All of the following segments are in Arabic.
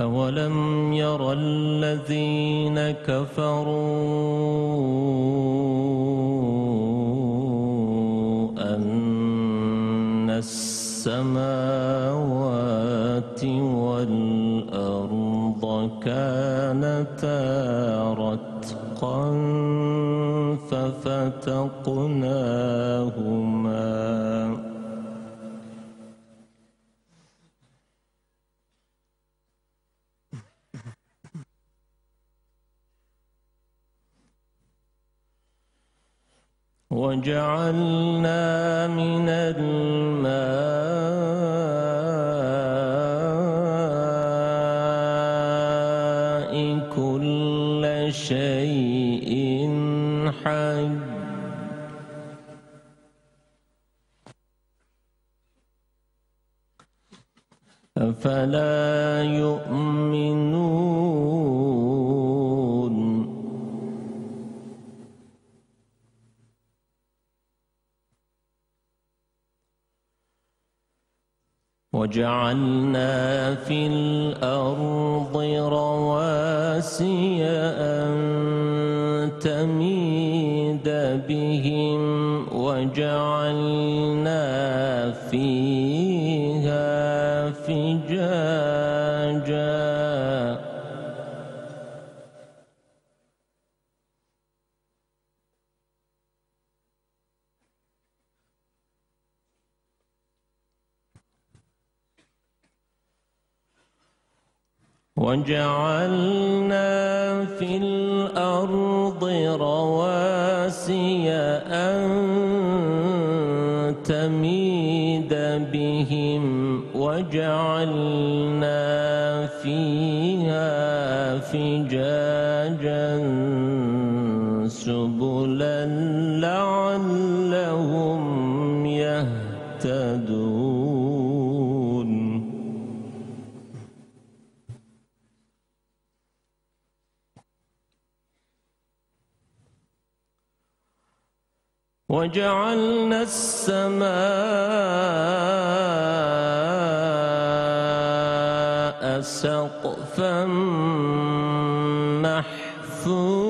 أولم ير الذين كفروا أن السماوات والأرض كانتا رتقا ففتقناهما وجعلنا من الماء كل شيء حي. أفلا يؤمنون وجعلنا في الأرض رواسي أن تميد بهم وجعلنا وجعلنا في الأرض رواسي أن تميد بهم وجعلنا فيها فجاجا وجعلنا السماء سقفا محفوظا.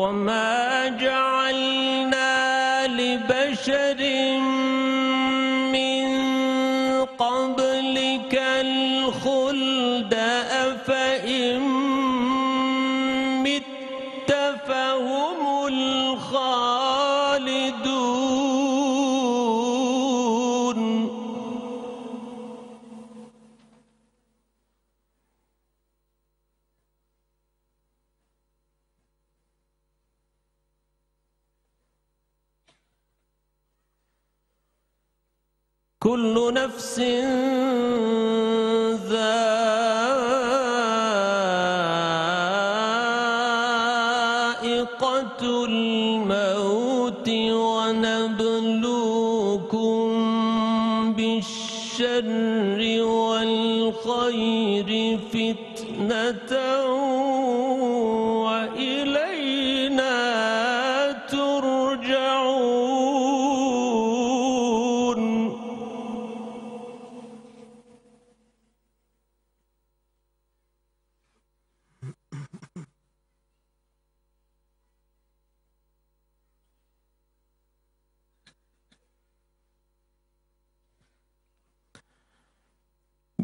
وما جعلنا لبشر من كل نفس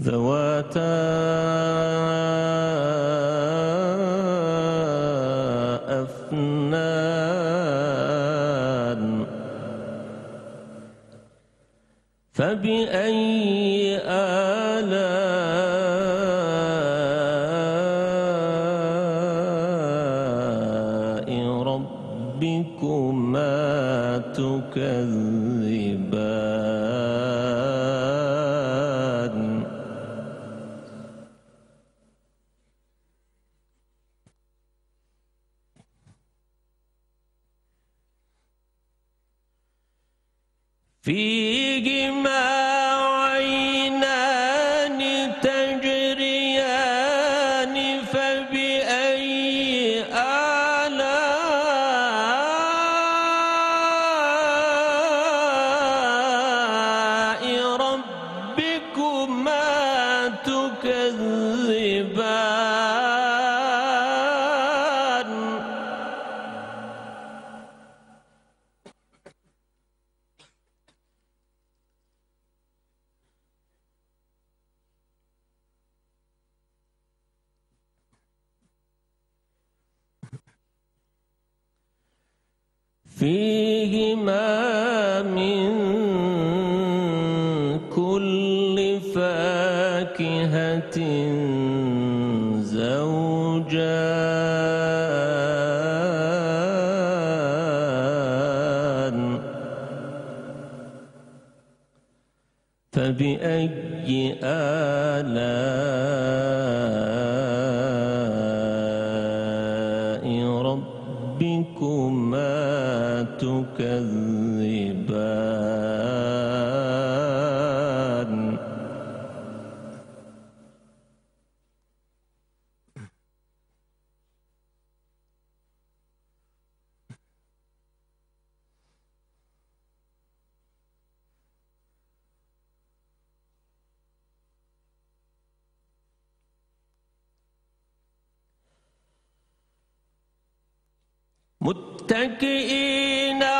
ذواتا أفنان. فبأي آلاء ربكما تكذبان؟ فيهما فيهما من كل فاكهة زوجان. فبأي آلاء تكذبان متكئين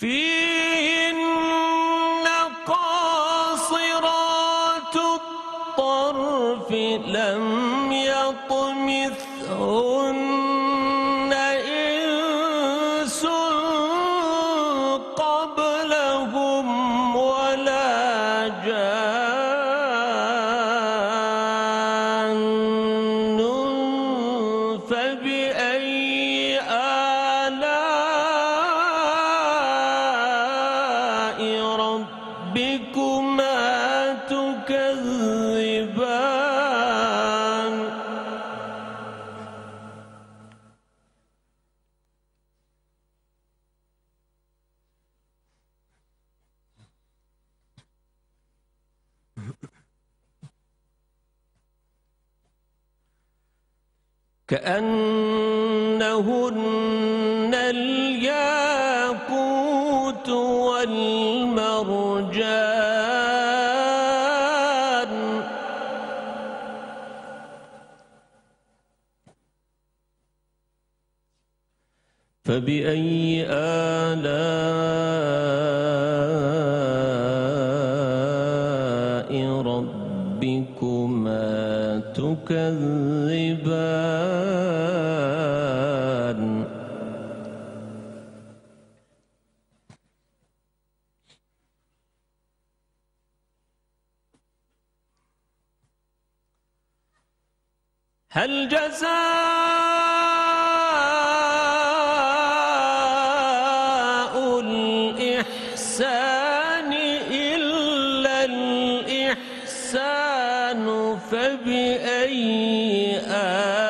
فيهن قاصرات الطرف لم يطمثهن ربكما تكذبان. كأنهن الياقوت والمرجان فبأي آلاء ربكما تكذبان؟ هل جزاء فبأي آلاء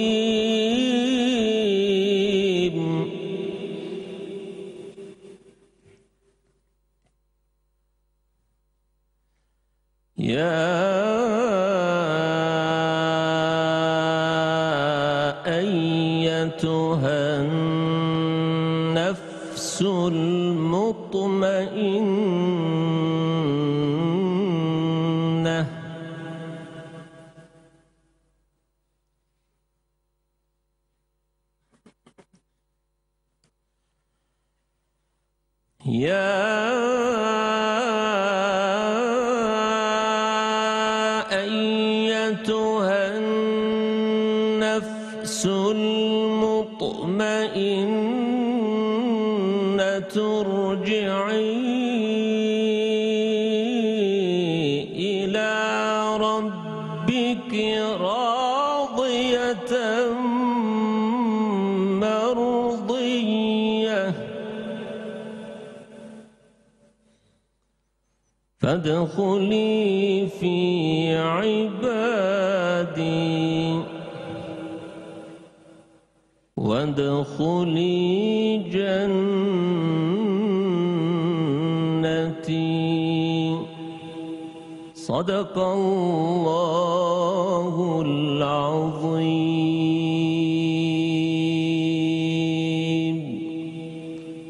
المطمئنة. يا أيتها النفس المطمئنة. ارجعي إلى ربك راضية مرضية. فادخلي في عبادي وادخلي جنتي. صدق الله العظيم.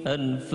الفاتحة.